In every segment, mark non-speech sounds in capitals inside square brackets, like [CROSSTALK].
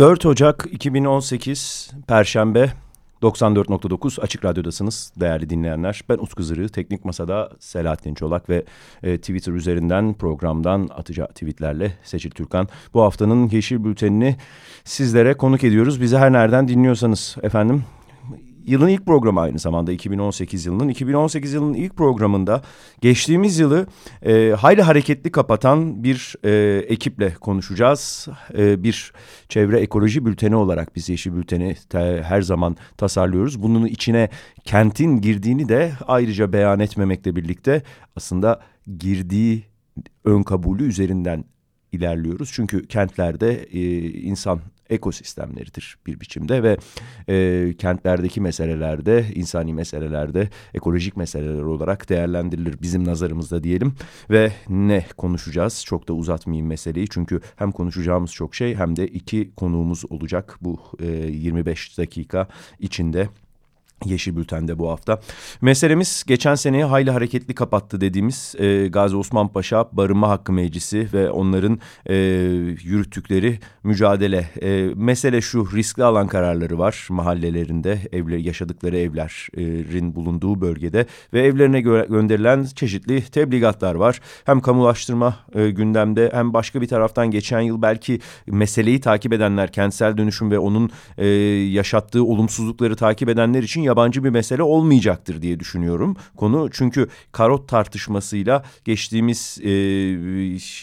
4 Ocak 2018 Perşembe 94.9 Açık Radyo'dasınız değerli dinleyenler. Ben Utku Zırı, Teknik Masa'da Selahattin Çolak ve e, Twitter üzerinden programdan atacağı tweetlerle Seçil Türkan. Bu haftanın Yeşil Bülteni'ni sizlere konuk ediyoruz. Bizi her nereden dinliyorsanız efendim yılın ilk programı aynı zamanda 2018 yılının. 2018 yılının ilk programında geçtiğimiz yılı e, hayli hareketli kapatan bir e, ekiple konuşacağız. E, bir çevre ekoloji bülteni olarak biz Yeşil Bülteni te, her zaman tasarlıyoruz. Bunun içine kentin girdiğini de ayrıca beyan etmemekle birlikte aslında girdiği ön kabulü üzerinden ilerliyoruz. Çünkü kentlerde e, insan ekosistemleridir bir biçimde ve e, kentlerdeki meselelerde, insani meselelerde, ekolojik meseleler olarak değerlendirilir bizim nazarımızda diyelim. Ve ne konuşacağız? Çok da uzatmayayım meseleyi çünkü hem konuşacağımız çok şey hem de iki konuğumuz olacak bu e, 25 dakika içinde. Yeşil Bülten'de bu hafta. Meselemiz geçen seneyi hayli hareketli kapattı dediğimiz e, Gazi Osman Paşa Barınma Hakkı Meclisi ve onların e, yürüttükleri mücadele. E, mesele şu riskli alan kararları var mahallelerinde evler, yaşadıkları evlerin bulunduğu bölgede ve evlerine gö gönderilen çeşitli tebligatlar var. Hem kamulaştırma e, gündemde hem başka bir taraftan geçen yıl belki meseleyi takip edenler kentsel dönüşüm ve onun e, yaşattığı olumsuzlukları takip edenler için yabancı bir mesele olmayacaktır diye düşünüyorum konu. Çünkü karot tartışmasıyla geçtiğimiz e,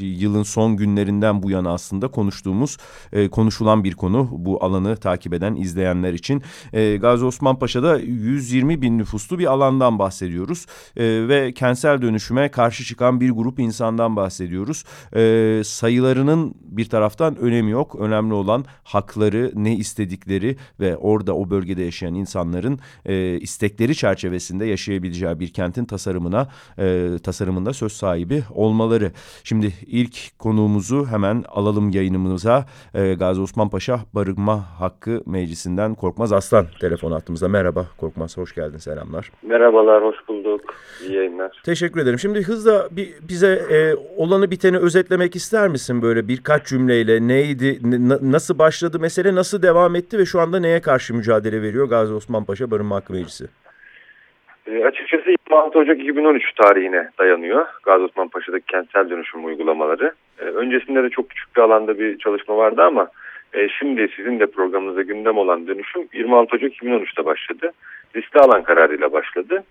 yılın son günlerinden bu yana aslında konuştuğumuz, e, konuşulan bir konu. Bu alanı takip eden izleyenler için. E, Gazi Osman Paşa'da 120 bin nüfuslu bir alandan bahsediyoruz. E, ve kentsel dönüşüme karşı çıkan bir grup insandan bahsediyoruz. E, sayılarının bir taraftan önemi yok. Önemli olan hakları, ne istedikleri ve orada o bölgede yaşayan insanların e, istekleri çerçevesinde yaşayabileceği bir kentin tasarımına e, tasarımında söz sahibi olmaları. Şimdi ilk konuğumuzu hemen alalım yayınımıza. E, Gazi Osman Paşa Barınma Hakkı Meclisi'nden Korkmaz Aslan telefon attığımızda. Merhaba Korkmaz, hoş geldin, selamlar. Merhabalar, hoş bulduk. İyi yayınlar. Teşekkür ederim. Şimdi hızla bir, bize e, olanı biteni özetlemek ister misin böyle birkaç cümleyle? Neydi, nasıl başladı mesele, nasıl devam etti ve şu anda neye karşı mücadele veriyor Gazi Osman Paşa Barınma Hakkı Meclisi? E, açıkçası 26 Ocak 2013 tarihine dayanıyor Gazi Osman Paşa'daki kentsel dönüşüm uygulamaları. E, öncesinde de çok küçük bir alanda bir çalışma vardı ama e, şimdi sizin de programınızda gündem olan dönüşüm 26 Ocak 2013'te başladı. Riskli alan kararıyla başladı.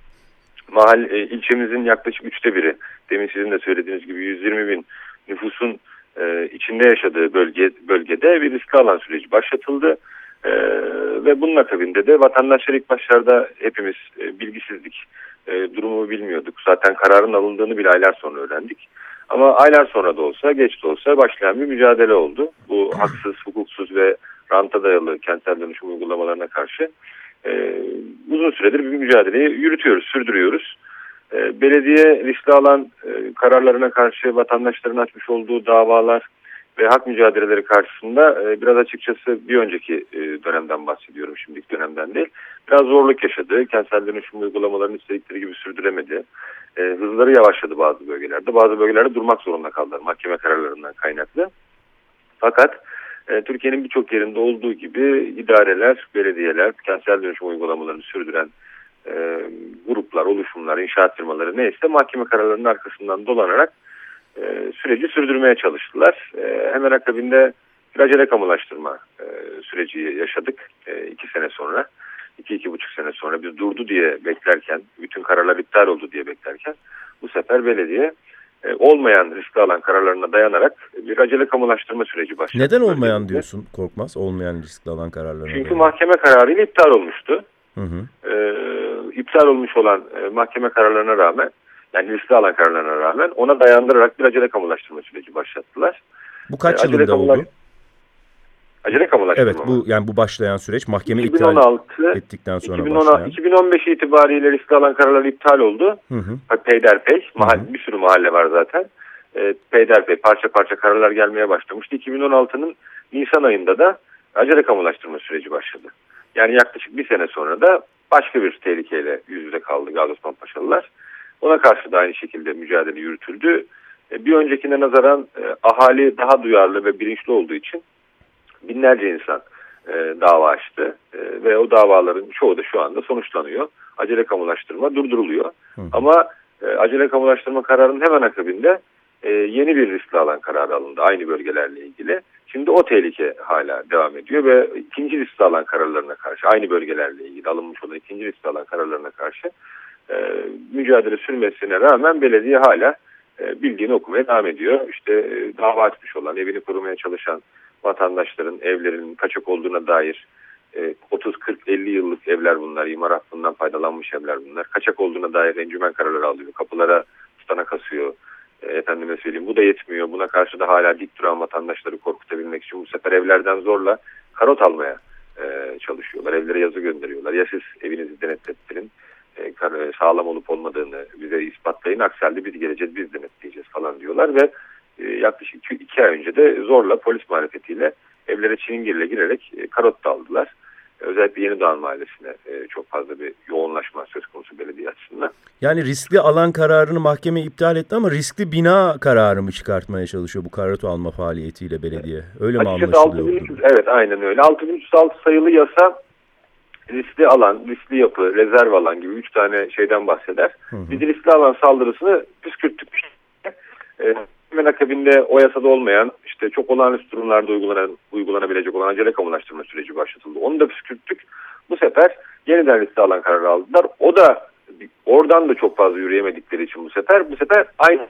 Mahal, e, ilçemizin yaklaşık üçte biri, demin sizin de söylediğiniz gibi 120 bin nüfusun e, içinde yaşadığı bölge, bölgede bir riskli alan süreci başlatıldı. Ee, ve bunun akabinde de vatandaşlar ilk başlarda hepimiz e, bilgisizlik e, durumu bilmiyorduk. Zaten kararın alındığını bile aylar sonra öğrendik. Ama aylar sonra da olsa geç de olsa başlayan bir mücadele oldu. Bu haksız, hukuksuz ve ranta dayalı kentsel dönüşüm uygulamalarına karşı e, uzun süredir bir mücadeleyi yürütüyoruz, sürdürüyoruz. E, belediye riskli alan e, kararlarına karşı vatandaşların açmış olduğu davalar ve hak mücadeleleri karşısında e, biraz açıkçası bir önceki e, dönemden bahsediyorum şimdiki dönemden değil. Biraz zorluk yaşadı. Kentsel dönüşüm uygulamalarını istedikleri gibi sürdüremedi. E, hızları yavaşladı bazı bölgelerde. Bazı bölgelerde durmak zorunda kaldılar mahkeme kararlarından kaynaklı. Fakat e, Türkiye'nin birçok yerinde olduğu gibi idareler, belediyeler, kentsel dönüşüm uygulamalarını sürdüren e, gruplar, oluşumlar, inşaat firmaları neyse mahkeme kararlarının arkasından dolanarak e, süreci sürdürmeye çalıştılar. E, hemen akabinde bir acele kamulaştırma e, süreci yaşadık e, iki sene sonra. iki, iki buçuk sene sonra biz durdu diye beklerken, bütün kararlar iptal oldu diye beklerken bu sefer belediye e, olmayan riskli alan kararlarına dayanarak bir acele kamulaştırma süreci başladı. Neden olmayan diyorsun Korkmaz? Olmayan riskli alan kararlarına Çünkü dayanak. mahkeme kararıyla iptal olmuştu. Hı hı. E, iptal olmuş olan e, mahkeme kararlarına rağmen yani riskli alan kararlarına rağmen ona dayandırarak bir acele kamulaştırma süreci başlattılar. Bu kaç e, yılında oldu? Acele kamulaştırma Evet bu yani bu başlayan süreç mahkeme 2016, iptal ettikten sonra 2016, başlayan. 2015 itibariyle riskli alan kararları iptal oldu. Hı hı. Peyderpey, mahalle, hı hı. bir sürü mahalle var zaten. E, peyderpey parça parça kararlar gelmeye başlamıştı. 2016'nın Nisan ayında da acele kamulaştırma süreci başladı. Yani yaklaşık bir sene sonra da başka bir tehlikeyle yüz yüze kaldı Gazi Osman Paşalılar. Ona karşı da aynı şekilde mücadele yürütüldü. E, bir öncekine nazaran e, ahali daha duyarlı ve bilinçli olduğu için binlerce insan e, dava açtı ve o davaların çoğu da şu anda sonuçlanıyor. Acele kamulaştırma durduruluyor. Hı. Ama acele kamulaştırma kararının hemen akabinde yeni bir riskli alan kararı alındı aynı bölgelerle ilgili. Şimdi o tehlike hala devam ediyor ve ikinci riskli alan kararlarına karşı aynı bölgelerle ilgili alınmış olan ikinci riskli alan kararlarına karşı mücadele sürmesine rağmen belediye hala e, bildiğini okumaya devam ediyor. İşte e, dava açmış olan, evini korumaya çalışan vatandaşların evlerinin kaçak olduğuna dair e, 30, 40, 50 yıllık evler bunlar, imar hakkından faydalanmış evler bunlar. Kaçak olduğuna dair encümen kararları alıyor, kapılara tutana kasıyor. E, efendime söyleyeyim bu da yetmiyor. Buna karşı da hala dik duran vatandaşları korkutabilmek için bu sefer evlerden zorla karot almaya e, çalışıyorlar. Evlere yazı gönderiyorlar. Ya siz evinizi denetlettirin e, sağlam olup olmadığını bize ispatlayın. Aksi halde biz geleceğiz biz denetleyeceğiz falan diyorlar ve e, yaklaşık iki, iki ay önce de zorla polis marifetiyle evlere çilingirle girerek e, karot da aldılar. Özellikle Yeni Doğan Mahallesi'ne e, çok fazla bir yoğunlaşma söz konusu belediye açısından. Yani riskli alan kararını mahkeme iptal etti ama riskli bina kararı mı çıkartmaya çalışıyor bu karot alma faaliyetiyle belediye? Öyle mi anlaşılıyor? 6300, evet aynen öyle. 6306 sayılı yasa riskli alan, riskli yapı, rezerv alan gibi üç tane şeyden bahseder. Hı hı. Biz riskli alan saldırısını püskürttük. E, hemen akabinde o yasada olmayan işte çok olağanüstü durumlarda uygulanan, uygulanabilecek olan acele kamulaştırma süreci başlatıldı. Onu da püskürttük. Bu sefer yeniden riskli alan kararı aldılar. O da oradan da çok fazla yürüyemedikleri için bu sefer bu sefer aynı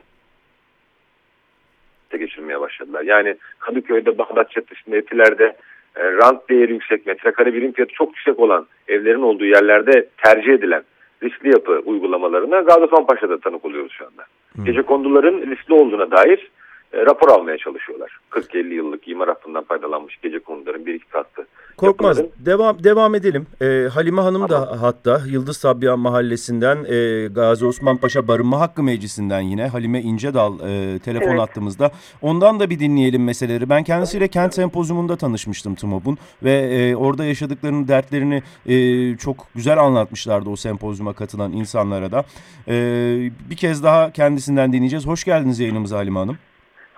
geçirmeye başladılar. Yani Kadıköy'de, Bağdat Caddesi'nde, Etiler'de e, rant değeri yüksek, metrekare birim fiyatı çok yüksek olan evlerin olduğu yerlerde tercih edilen riskli yapı uygulamalarına Gaziosman tanık oluyoruz şu anda. Hmm. Gece konduların riskli olduğuna dair e, rapor almaya çalışıyorlar. 40-50 yıllık imar hakkından faydalanmış gece konuların bir iki katlı. Korkmaz. Devam devam edelim. Ee, Halime Hanım tamam. da hatta Yıldız Sabiha Mahallesi'nden e, Gazi Osman Paşa Barınma Hakkı Meclisi'nden yine Halime İncedal e, telefon evet. attığımızda. Ondan da bir dinleyelim meseleleri. Ben kendisiyle kent sempozyumunda tanışmıştım TMOB'un ve e, orada yaşadıklarının dertlerini e, çok güzel anlatmışlardı o sempozyuma katılan insanlara da. E, bir kez daha kendisinden dinleyeceğiz. Hoş geldiniz yayınımıza Halime Hanım.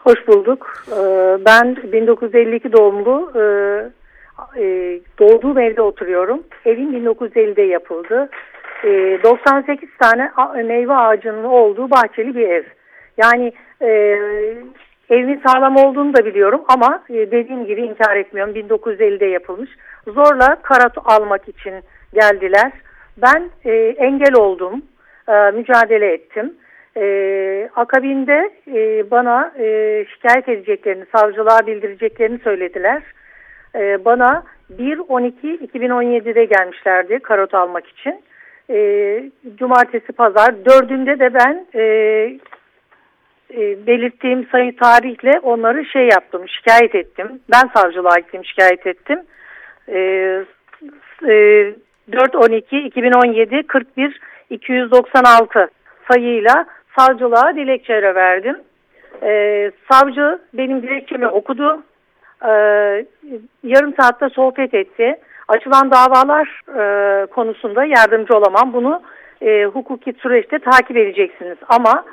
Hoş bulduk. Ee, ben 1952 doğumlu. E, e, doğduğum evde oturuyorum. Evim 1950'de yapıldı. 98 e, tane meyve ağacının olduğu bahçeli bir ev. Yani evimin sağlam olduğunu da biliyorum ama dediğim gibi inkar etmiyorum. 1950'de yapılmış. Zorla karat almak için geldiler. Ben engel oldum. Mücadele ettim. E, akabinde e, bana e, şikayet edeceklerini, savcılığa bildireceklerini söylediler. E, bana 1-12-2017'de gelmişlerdi karot almak için. E, cumartesi, pazar. Dördünde de ben e, e, belirttiğim sayı tarihle onları şey yaptım, şikayet ettim. Ben savcılığa gittim, şikayet ettim. E, e, 4-12-2017 41 296 sayıyla savcılığa dilekçe verdim. Ee, savcı benim dilekçemi okudu. Ee, yarım saatte sohbet etti. Açılan davalar e, konusunda yardımcı olamam. Bunu e, hukuki süreçte takip edeceksiniz. Ama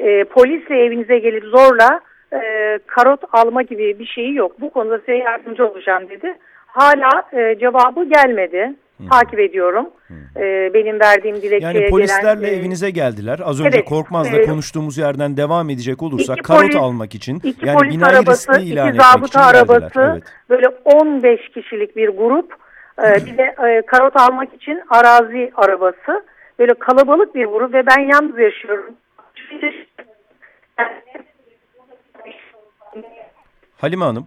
e, polisle evinize gelip zorla e, karot alma gibi bir şeyi yok. Bu konuda size yardımcı olacağım dedi. Hala e, cevabı gelmedi. Hı. takip ediyorum. Ee, benim verdiğim dilekçeye Yani polislerle gelen, evinize geldiler. Az önce evet, Korkmaz'la evet. konuştuğumuz yerden devam edecek olursak karot polis, almak için iki yani polis arabası, iki zabıta arabası evet. böyle 15 kişilik bir grup e, bir de e, karot almak için arazi arabası böyle kalabalık bir grup ve ben yalnız yaşıyorum. Halime Hanım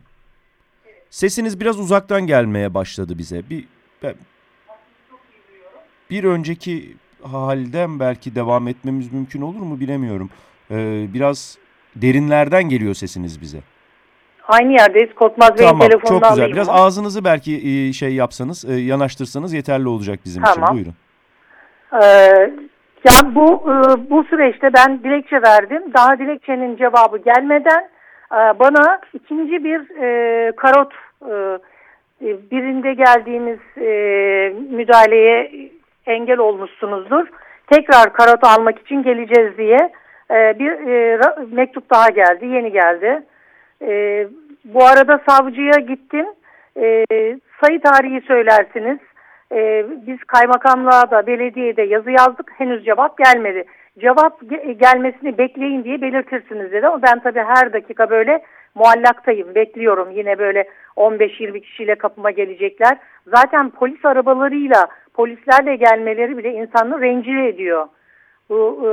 sesiniz biraz uzaktan gelmeye başladı bize. Bir ben, bir önceki halden belki devam etmemiz mümkün olur mu bilemiyorum. Ee, biraz derinlerden geliyor sesiniz bize. Aynı yerdeyiz. Korkmaz Bey'in tamam, telefonunu çok güzel. Biraz mı? ağzınızı belki e, şey yapsanız, e, yanaştırsanız yeterli olacak bizim tamam. için. Buyurun. Ee, yani bu e, bu süreçte ben dilekçe verdim. Daha dilekçenin cevabı gelmeden bana ikinci bir karot birinde geldiğimiz müdahaleye engel olmuşsunuzdur. Tekrar karot almak için geleceğiz diye e, bir e, mektup daha geldi, yeni geldi. E, bu arada savcıya gittim. e, sayı tarihi söylersiniz. E, biz kaymakamlığa da belediyede yazı yazdık. Henüz cevap gelmedi. Cevap gelmesini bekleyin diye belirtirsiniz dedi. Ama ben tabii her dakika böyle muallaktayım. Bekliyorum. Yine böyle 15-20 kişiyle kapıma gelecekler. Zaten polis arabalarıyla, polislerle gelmeleri bile insanı rencide ediyor. Bu e,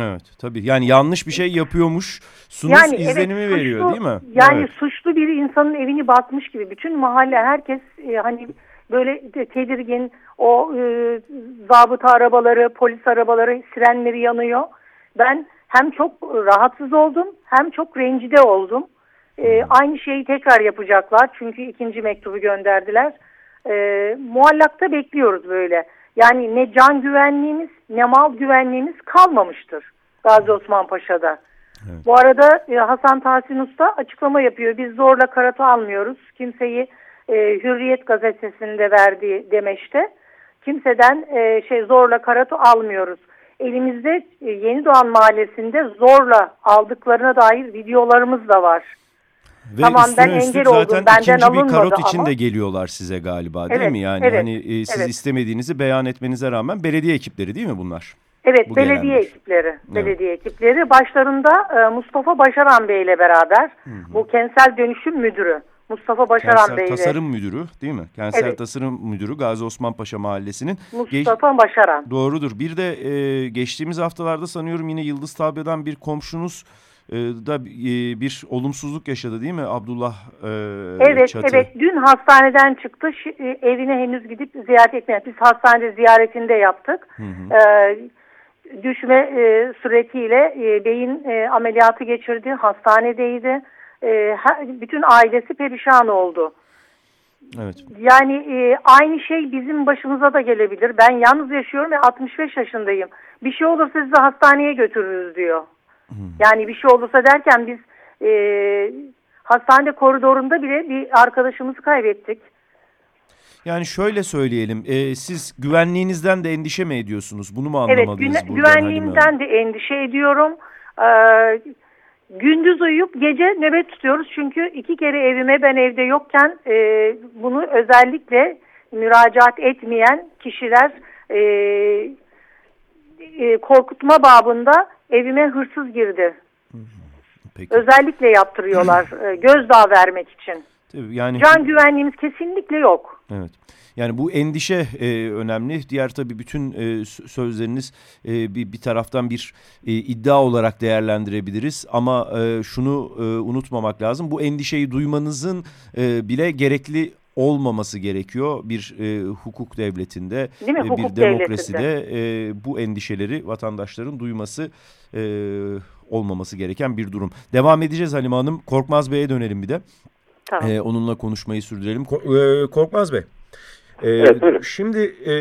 Evet tabii yani yanlış bir şey yapıyormuş sunuz yani, izlenimi evet, suçlu, veriyor değil mi? Yani evet. suçlu bir insanın evini batmış gibi bütün mahalle herkes e, hani böyle tedirgin o e, zabıta arabaları polis arabaları sirenleri yanıyor. Ben hem çok rahatsız oldum hem çok rencide oldum. E, aynı şeyi tekrar yapacaklar çünkü ikinci mektubu gönderdiler. E, muallakta bekliyoruz böyle. Yani ne can güvenliğimiz ne mal güvenliğimiz kalmamıştır Gazi Osman Paşa'da. Evet. Bu arada e, Hasan Tahsin Usta açıklama yapıyor. Biz zorla karatu almıyoruz. Kimseyi e, Hürriyet gazetesinde verdiği demeçte. Kimseden e, şey zorla karatu almıyoruz. Elimizde e, Yeni Doğan Mahallesi'nde zorla aldıklarına dair videolarımız da var. Ve tamam ben engel oldum benden alınmadı bir karot ama. için de geliyorlar size galiba değil evet, mi? Yani evet, hani e, siz evet. istemediğinizi beyan etmenize rağmen belediye ekipleri değil mi bunlar? Evet Bu belediye gelenler. ekipleri. Evet. Belediye ekipleri başlarında e, Mustafa Başaran Bey ile beraber hı hı. bu kentsel dönüşüm müdürü. Mustafa Başaran Bey ile. Tasarım Müdürü değil mi? Kentsel evet. Tasarım Müdürü Gazi Osman Paşa Mahallesi'nin. Mustafa Geç... Başaran. Doğrudur. Bir de e, geçtiğimiz haftalarda sanıyorum yine Yıldız Tabya'dan bir komşunuz e, da e, bir olumsuzluk yaşadı değil mi Abdullah e, Evet Çatı? evet dün hastaneden çıktı e, evine henüz gidip ziyaret etmedik. Biz hastanede ziyaretinde yaptık. Hı hı. E, düşme e, suretiyle e, beyin e, ameliyatı geçirdi hastanedeydi. E, bütün ailesi perişan oldu. Evet. Yani e, aynı şey bizim başımıza da gelebilir. Ben yalnız yaşıyorum ve 65 yaşındayım. Bir şey olursa sizi hastaneye götürürüz diyor. Hmm. Yani bir şey olursa derken biz e, hastane koridorunda bile bir arkadaşımızı kaybettik. Yani şöyle söyleyelim, e, siz güvenliğinizden de endişe mi ediyorsunuz? Bunu mu anlamalıyız evet? Evet, güvenliğimden de endişe ediyorum. Ee, gündüz uyuyup gece nöbet tutuyoruz. Çünkü iki kere evime ben evde yokken e, bunu özellikle müracaat etmeyen kişiler e, e, korkutma babında evime hırsız girdi. Peki. Özellikle yaptırıyorlar [CLEARS THROAT] e, gözdağı vermek için. Tabii yani Can güvenliğimiz kesinlikle yok. Evet. Yani bu endişe e, önemli. Diğer tabii bütün e, sözleriniz e, bir, bir taraftan bir e, iddia olarak değerlendirebiliriz. Ama e, şunu e, unutmamak lazım. Bu endişeyi duymanızın e, bile gerekli olmaması gerekiyor bir e, hukuk devletinde, e, bir hukuk demokraside e, bu endişeleri vatandaşların duyması e, olmaması gereken bir durum. Devam edeceğiz Halime Hanım. Korkmaz Bey'e dönelim bir de. Tamam. E, onunla konuşmayı sürdürelim. Ko e, Korkmaz Bey. Ee, evet, şimdi e,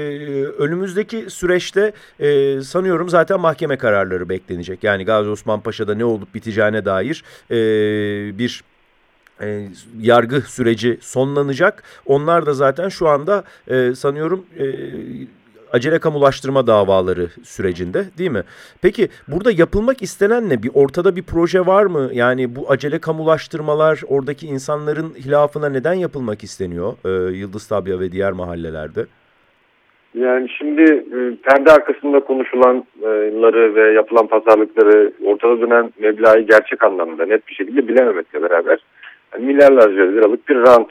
önümüzdeki süreçte e, sanıyorum zaten mahkeme kararları beklenecek. Yani Gazi Osman Paşa'da ne olup biteceğine dair e, bir e, yargı süreci sonlanacak. Onlar da zaten şu anda e, sanıyorum e, acele kamulaştırma davaları sürecinde değil mi? Peki burada yapılmak istenen ne? Bir ortada bir proje var mı? Yani bu acele kamulaştırmalar oradaki insanların hilafına neden yapılmak isteniyor e, Yıldız Tabya ve diğer mahallelerde? Yani şimdi e, perde arkasında konuşulanları ve yapılan pazarlıkları ortada dönen meblağı gerçek anlamda net bir şekilde bilememekle beraber yani milyarlarca liralık bir rant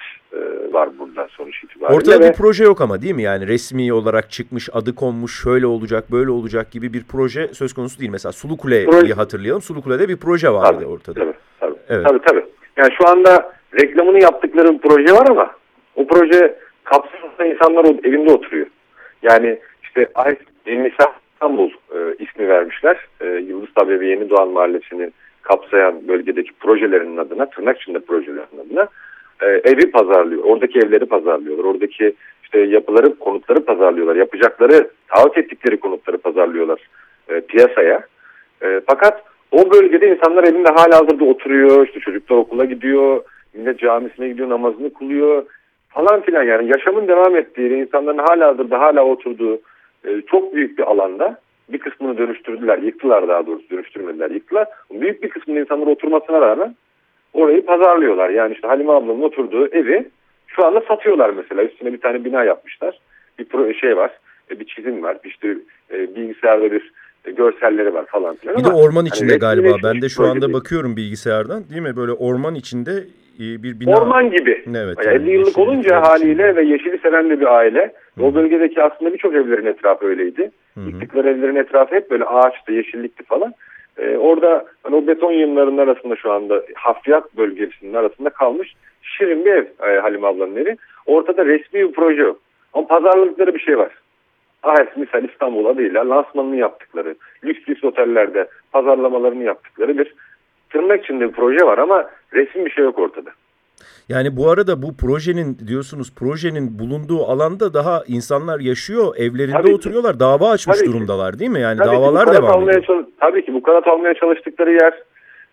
var burada sonuç itibariyle. Ortada ve... bir proje yok ama değil mi? Yani resmi olarak çıkmış, adı konmuş, şöyle olacak, böyle olacak gibi bir proje söz konusu değil. Mesela Sulu Kule'yi proje... hatırlayalım. Sulu Kule'de bir proje vardı tabii, ortada. Tabii, tabii. Evet. tabii, tabii. Yani şu anda reklamını yaptıkları bir proje var ama o proje kapsamında insanlar evinde oturuyor. Yani işte Ay Nisa İstanbul e, ismi vermişler. E, Yıldız Tabi ve Yeni Doğan Mahallesi'ni kapsayan bölgedeki projelerinin adına, tırnak içinde projelerin adına e, evi pazarlıyor. Oradaki evleri pazarlıyorlar. Oradaki işte yapıları, konutları pazarlıyorlar. Yapacakları, taahhüt ettikleri konutları pazarlıyorlar e, piyasaya. E, fakat o bölgede insanlar evinde hala hazırda oturuyor. İşte çocuklar okula gidiyor. Millet camisine gidiyor, namazını kılıyor falan filan. Yani yaşamın devam ettiği, insanların hala hazırda hala oturduğu e, çok büyük bir alanda bir kısmını dönüştürdüler. Yıktılar daha doğrusu dönüştürmediler. Yıktılar. Büyük bir kısmında insanlar oturmasına rağmen orayı pazarlıyorlar. Yani işte Halime ablanın oturduğu evi Şu anda satıyorlar mesela. Üstüne bir tane bina yapmışlar. Bir pro şey var. E, bir çizim var. İşte e, bilgisayarda bir görselleri var falan filan. Bir de orman içinde hani galiba. Ben de şu anda değil. bakıyorum bilgisayardan. Değil mi? Böyle orman içinde e, bir bina. Orman gibi. Evet. Yani 50 yıllık olunca haliyle ve yeşili seven de bir aile. Hı. O bölgedeki aslında birçok evlerin etrafı öyleydi. Yıktıkları evlerin etrafı hep böyle ağaçtı, yeşillikti falan. Ee, orada hani o beton yığınlarının arasında şu anda hafriyat bölgesinin arasında kalmış şirin bir ev e, Halim ablanın evi. Ortada resmi bir proje yok. Ama pazarladıkları bir şey var. Ahers misal İstanbul adıyla lansmanını yaptıkları, lüks lüks otellerde pazarlamalarını yaptıkları bir tırnak içinde bir proje var ama resim bir şey yok ortada. Yani bu arada bu projenin diyorsunuz projenin bulunduğu alanda daha insanlar yaşıyor, evlerinde tabii oturuyorlar, ki. dava açmış tabii durumdalar ki. değil mi? Yani tabii davalar ki, devam ediyor. Tabii ki bu kanat almaya çalıştıkları yer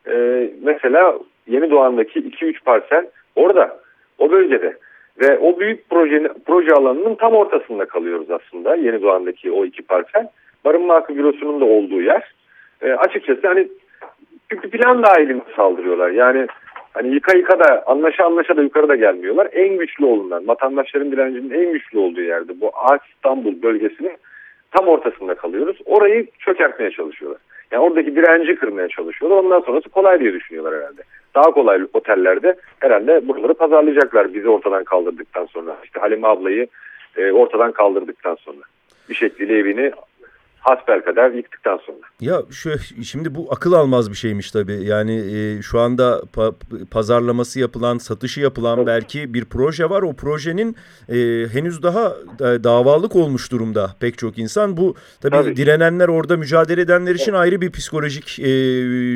e, mesela Yeni Doğan'daki 2-3 parsel orada, o bölgede. Ve o büyük proje, proje alanının tam ortasında kalıyoruz aslında. Yeni Doğan'daki o iki parsel. Barınma Hakkı Bürosu'nun da olduğu yer. E, açıkçası hani çünkü plan dahilinde saldırıyorlar. Yani hani yıka yıka da anlaşa anlaşa da yukarıda gelmiyorlar. En güçlü olunan, vatandaşların direncinin en güçlü olduğu yerde bu Ağaç İstanbul bölgesinin tam ortasında kalıyoruz. Orayı çökertmeye çalışıyorlar. Yani oradaki direnci kırmaya çalışıyorlar. Ondan sonrası kolay diye düşünüyorlar herhalde. Daha kolay otellerde herhalde buraları pazarlayacaklar bizi ortadan kaldırdıktan sonra. İşte Halime ablayı e, ortadan kaldırdıktan sonra. Bir şekilde evini kadar yıktıktan sonra. Ya şu şimdi bu akıl almaz bir şeymiş tabii. Yani e, şu anda pa, pazarlaması yapılan, satışı yapılan evet. belki bir proje var. O projenin e, henüz daha e, davalık olmuş durumda pek çok insan. Bu tabii, tabii. direnenler orada mücadele edenler için evet. ayrı bir psikolojik e,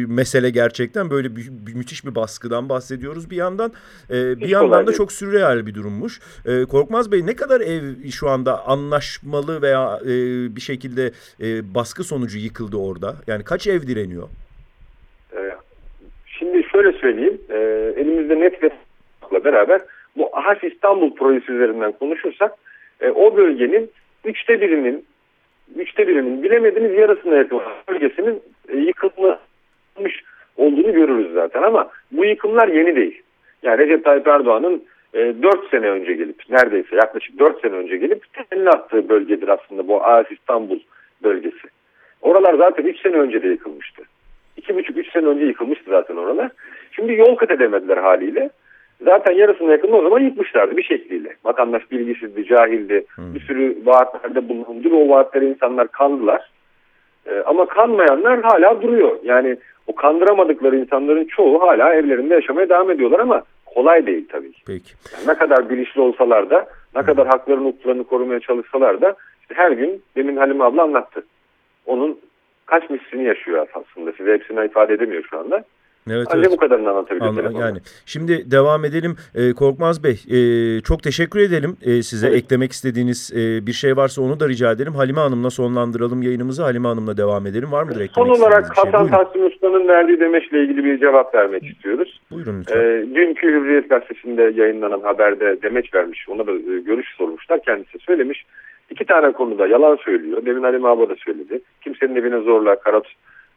mesele gerçekten. Böyle bir, bir müthiş bir baskıdan bahsediyoruz bir yandan. E, bir yandan da çok sürreal bir durummuş. E, Korkmaz Bey ne kadar ev şu anda anlaşmalı veya e, bir şekilde e, baskı sonucu yıkıldı orada? Yani kaç ev direniyor? Ee, şimdi şöyle söyleyeyim. E, elimizde net ve beraber bu Ahas İstanbul projesi üzerinden konuşursak e, o bölgenin üçte birinin üçte birinin bilemediğiniz yarısına yakın bölgesinin e, yıkılmış olduğunu görürüz zaten ama bu yıkımlar yeni değil. Yani Recep Tayyip Erdoğan'ın e, 4 sene önce gelip neredeyse yaklaşık 4 sene önce gelip temelini attığı bölgedir aslında bu Ahas İstanbul bölgesi. Oralar zaten 3 sene önce de yıkılmıştı. 2,5-3 sene önce yıkılmıştı zaten oralar. Şimdi yol kat edemediler haliyle. Zaten yarısına yakını o zaman yıkmışlardı bir şekliyle. Vatandaş bilgisizdi, cahildi. Hmm. Bir sürü vaatlerde bulundu. O vaatlere insanlar kandılar. Ee, ama kanmayanlar hala duruyor. Yani o kandıramadıkları insanların çoğu hala evlerinde yaşamaya devam ediyorlar ama kolay değil tabii ki. Peki. Yani ne kadar bilinçli olsalar da, ne hmm. kadar hakların hukuklarını korumaya çalışsalar da işte her gün demin Halim abla anlattı onun kaç mislini yaşıyor aslında. Size hepsini ifade edemiyor şu anda. Evet, Ancak evet. bu kadarını anlatabilirim. yani şimdi devam edelim. Ee, Korkmaz Bey e, çok teşekkür edelim e, size. Evet. Eklemek istediğiniz e, bir şey varsa onu da rica edelim. Halime Hanım'la sonlandıralım yayınımızı. Halime Hanım'la devam edelim. Var mıdır eklemek Son olarak şey? Hasan Tahsin Usta'nın verdiği demeçle ilgili bir cevap vermek istiyoruz. Buyurun lütfen. E, dünkü Hürriyet Gazetesi'nde yayınlanan haberde demeç vermiş. Ona da e, görüş sormuşlar. Kendisi söylemiş. İki tane konuda yalan söylüyor. Demin Ali abla da söyledi. Kimsenin evine zorla karat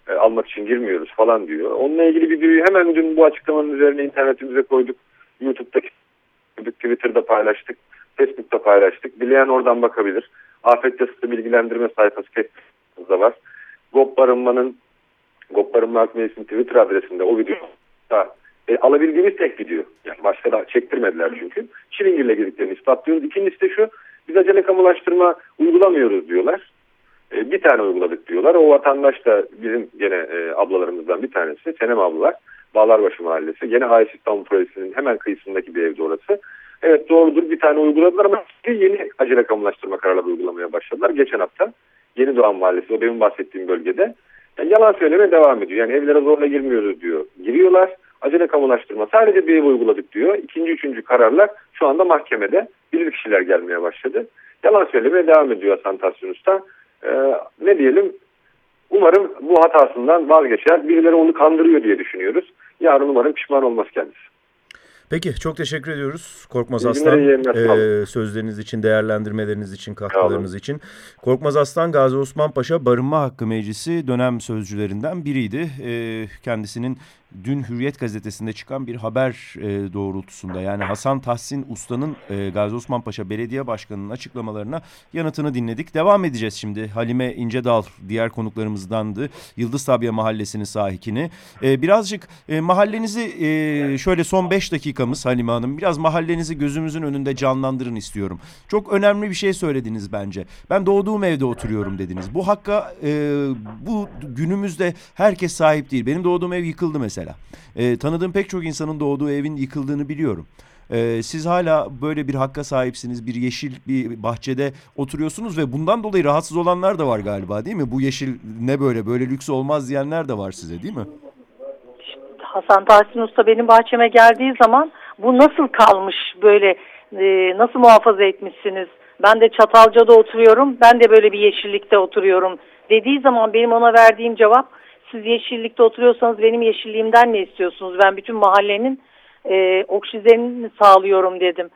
e, almak için girmiyoruz falan diyor. Onunla ilgili bir videoyu hemen dün bu açıklamanın üzerine internetimize koyduk. YouTube'da Twitter'da paylaştık. Facebook'ta paylaştık. Dileyen oradan bakabilir. Afet yasası bilgilendirme sayfası Facebook'ta var. GOP Barınma'nın GOP Barınma Halk Twitter adresinde o video da e, alabildiğimiz tek video. Yani başka da çektirmediler çünkü. Çilingir'le girdiklerini ispatlıyoruz. İkincisi de şu biz acele kamulaştırma uygulamıyoruz diyorlar. E, bir tane uyguladık diyorlar. O vatandaş da bizim gene e, ablalarımızdan bir tanesi. Senem ablalar. Bağlarbaşı Mahallesi. Gene Ayşe İstanbul Projesi'nin hemen kıyısındaki bir evde orası. Evet doğrudur bir tane uyguladılar ama yeni acele kamulaştırma kararları uygulamaya başladılar. Geçen hafta Yeni Doğan Mahallesi o benim bahsettiğim bölgede. Yani yalan söylemeye devam ediyor. Yani evlere zorla girmiyoruz diyor. Giriyorlar acele kamulaştırma sadece bir ev uyguladık diyor. İkinci, üçüncü kararlar şu anda mahkemede bilir kişiler gelmeye başladı. Yalan söylemeye devam ediyor Hasan Tahsin Usta. Ee, ne diyelim umarım bu hatasından vazgeçer. Birileri onu kandırıyor diye düşünüyoruz. Yarın umarım pişman olmaz kendisi. Peki çok teşekkür ediyoruz Korkmaz Aslan e, sözleriniz için, değerlendirmeleriniz için, katkılarınız için. Korkmaz Aslan Gazi Osman Paşa Barınma Hakkı Meclisi dönem sözcülerinden biriydi. E, kendisinin dün Hürriyet gazetesinde çıkan bir haber e, doğrultusunda yani Hasan Tahsin Usta'nın e, Gazi Osman Paşa Belediye Başkanı'nın açıklamalarına yanıtını dinledik. Devam edeceğiz şimdi. Halime İncedal diğer konuklarımızdandı. Yıldız Tabiye Mahallesi'nin sahikini. E, birazcık e, mahallenizi e, şöyle son beş dakikamız Halime Hanım. Biraz mahallenizi gözümüzün önünde canlandırın istiyorum. Çok önemli bir şey söylediniz bence. Ben doğduğum evde oturuyorum dediniz. Bu hakka e, bu günümüzde herkes sahip değil. Benim doğduğum ev yıkıldı mesela. E, tanıdığım pek çok insanın doğduğu evin yıkıldığını biliyorum. Ee, siz hala böyle bir hakka sahipsiniz. Bir yeşil bir bahçede oturuyorsunuz ve bundan dolayı rahatsız olanlar da var galiba değil mi? Bu yeşil ne böyle böyle lüks olmaz diyenler de var size değil mi? Hasan Tahsin Usta benim bahçeme geldiği zaman bu nasıl kalmış böyle e, nasıl muhafaza etmişsiniz? Ben de Çatalca'da oturuyorum. Ben de böyle bir yeşillikte oturuyorum dediği zaman benim ona verdiğim cevap siz yeşillikte oturuyorsanız benim yeşilliğimden ne istiyorsunuz? Ben bütün mahallenin e, oksijenini sağlıyorum dedim.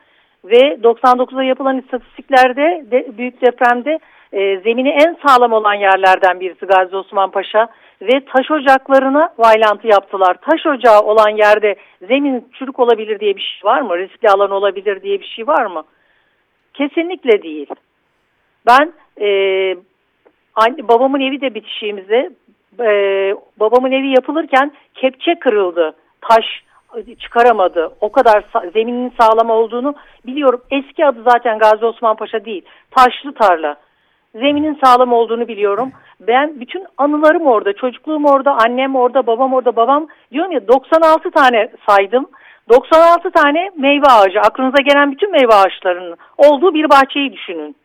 Ve 99'da yapılan istatistiklerde de, büyük depremde e, zemini en sağlam olan yerlerden birisi Gazi Osman Paşa ve taş ocaklarına vaylantı yaptılar. Taş ocağı olan yerde zemin çürük olabilir diye bir şey var mı? Riskli alan olabilir diye bir şey var mı? Kesinlikle değil. Ben e, anne, babamın evi de bitişiğimizde e, babamın evi yapılırken kepçe kırıldı. Taş çıkaramadı. O kadar zeminin sağlam olduğunu biliyorum. Eski adı zaten Gazi Osman Paşa değil. Taşlı tarla. Zeminin sağlam olduğunu biliyorum. Ben bütün anılarım orada. Çocukluğum orada. Annem orada. Babam orada. Babam diyorum ya 96 tane saydım. 96 tane meyve ağacı. Aklınıza gelen bütün meyve ağaçlarının olduğu bir bahçeyi düşünün.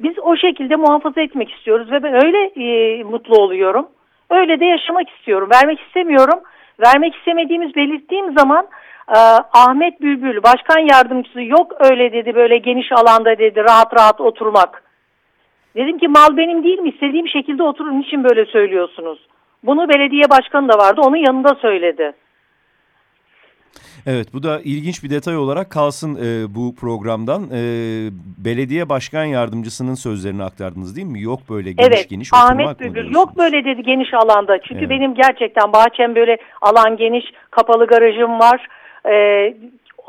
Biz o şekilde muhafaza etmek istiyoruz ve ben öyle e, mutlu oluyorum. Öyle de yaşamak istiyorum. Vermek istemiyorum. Vermek istemediğimiz belirttiğim zaman e, Ahmet Bülbül başkan yardımcısı yok öyle dedi böyle geniş alanda dedi rahat rahat oturmak. Dedim ki mal benim değil mi istediğim şekilde oturun için böyle söylüyorsunuz. Bunu belediye başkanı da vardı onun yanında söyledi. Evet bu da ilginç bir detay olarak kalsın e, bu programdan. E, belediye başkan yardımcısının sözlerini aktardınız değil mi? Yok böyle geniş evet, geniş oturmak Ahmet Bülbül yok böyle dedi geniş alanda. Çünkü evet. benim gerçekten bahçem böyle alan geniş kapalı garajım var. E,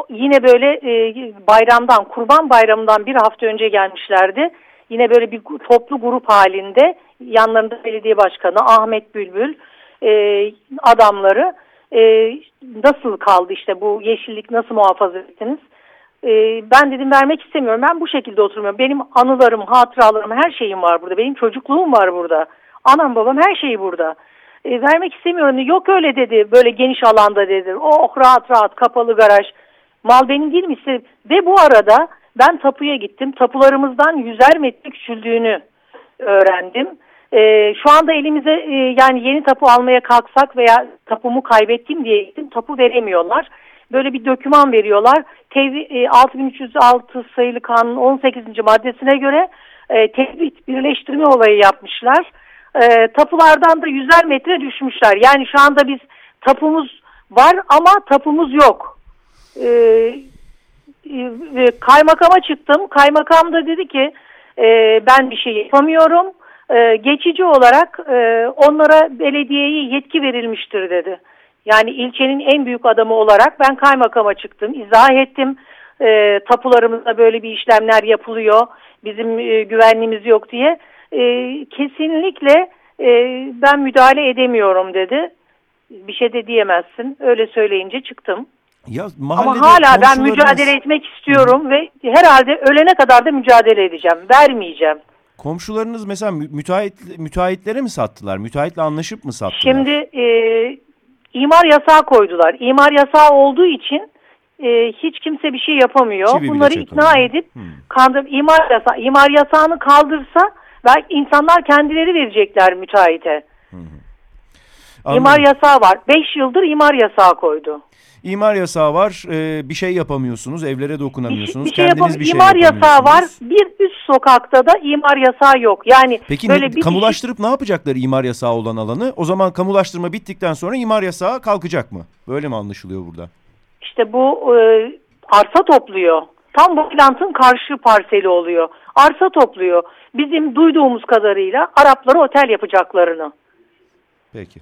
yine böyle e, bayramdan kurban bayramından bir hafta önce gelmişlerdi. Yine böyle bir toplu grup halinde yanlarında belediye başkanı Ahmet Bülbül e, adamları e, nasıl kaldı işte bu yeşillik nasıl muhafaza ettiniz? E, ben dedim vermek istemiyorum. Ben bu şekilde oturmuyorum. Benim anılarım, hatıralarım, her şeyim var burada. Benim çocukluğum var burada. Anam babam her şeyi burada. E, vermek istemiyorum. Yok öyle dedi. Böyle geniş alanda dedi. Oh rahat rahat kapalı garaj. Mal benim değil mi? Ve bu arada ben tapuya gittim. Tapularımızdan yüzer metre küçüldüğünü öğrendim. E, şu anda elimize e, yani yeni tapu almaya kalksak veya tapumu kaybettim diye gittim tapu veremiyorlar. Böyle bir döküman veriyorlar. Tev e, 6306 sayılı kanun 18. maddesine göre e, tevhid birleştirme olayı yapmışlar. E, tapulardan da yüzer metre düşmüşler. Yani şu anda biz tapumuz var ama tapumuz yok. E, e, kaymakama çıktım. Kaymakam da dedi ki e, ben bir şey yapamıyorum e, geçici olarak e, onlara belediyeye yetki verilmiştir dedi. Yani ilçenin en büyük adamı olarak ben kaymakama çıktım, izah ettim. E, tapularımızda böyle bir işlemler yapılıyor, bizim e, güvenliğimiz yok diye. E, kesinlikle e, ben müdahale edemiyorum dedi. Bir şey de diyemezsin. Öyle söyleyince çıktım. Ya, Ama hala ben mücadele etmek istiyorum Hı. ve herhalde ölene kadar da mücadele edeceğim. Vermeyeceğim. Komşularınız mesela müteahhit, müteahhitlere mi sattılar? Müteahhitle anlaşıp mı sattılar? Şimdi e, imar yasağı koydular. İmar yasağı olduğu için e, hiç kimse bir şey yapamıyor. Çivi Bunları ikna edip hmm. kandır, imar yasağı, imar yasağını kaldırsa belki insanlar kendileri verecekler müteahhite. Hmm. İmar yasağı var. Beş yıldır imar yasağı koydu. İmar yasağı var. E, bir şey yapamıyorsunuz. Evlere dokunamıyorsunuz. Bir, bir şey Kendiniz bir şey İmar yasağı var. Bir üst sokakta da imar yasağı yok. Yani Peki böyle ne, bir kamulaştırıp ne yapacaklar imar yasağı olan alanı? O zaman kamulaştırma bittikten sonra imar yasağı kalkacak mı? Böyle mi anlaşılıyor burada? İşte bu e, arsa topluyor. Tam bu plantın karşı parseli oluyor. Arsa topluyor. Bizim duyduğumuz kadarıyla Arapları otel yapacaklarını. Peki.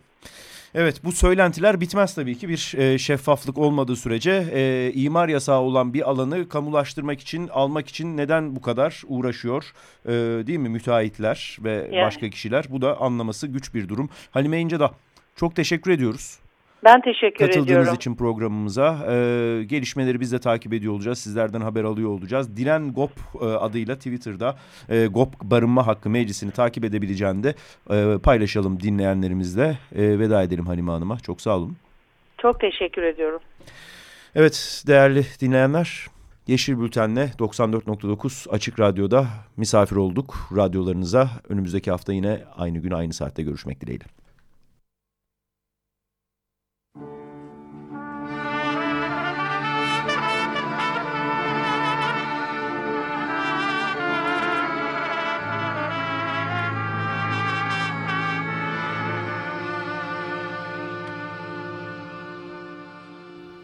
Evet bu söylentiler bitmez tabii ki bir e, şeffaflık olmadığı sürece e, imar yasağı olan bir alanı kamulaştırmak için almak için neden bu kadar uğraşıyor e, değil mi müteahhitler ve Yani. başka kişiler bu da anlaması güç bir durum. Halime İnce da çok teşekkür ediyoruz. Ben teşekkür Katıldığınız ediyorum. için programımıza e, gelişmeleri biz de takip ediyor olacağız. Sizlerden haber alıyor olacağız. Dilen GOP e, adıyla Twitter'da e, GOP Barınma Hakkı Meclisi'ni takip edebileceğini de e, paylaşalım dinleyenlerimizle. E, veda edelim Halime Hanım'a. Çok sağ olun. Çok teşekkür ediyorum. Evet değerli dinleyenler Yeşil Bülten'le 94.9 Açık Radyo'da misafir olduk radyolarınıza. Önümüzdeki hafta yine aynı gün aynı saatte görüşmek dileğiyle.